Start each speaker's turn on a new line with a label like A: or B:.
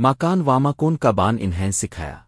A: ماکان واماکون کا بان انہیں سکھایا۔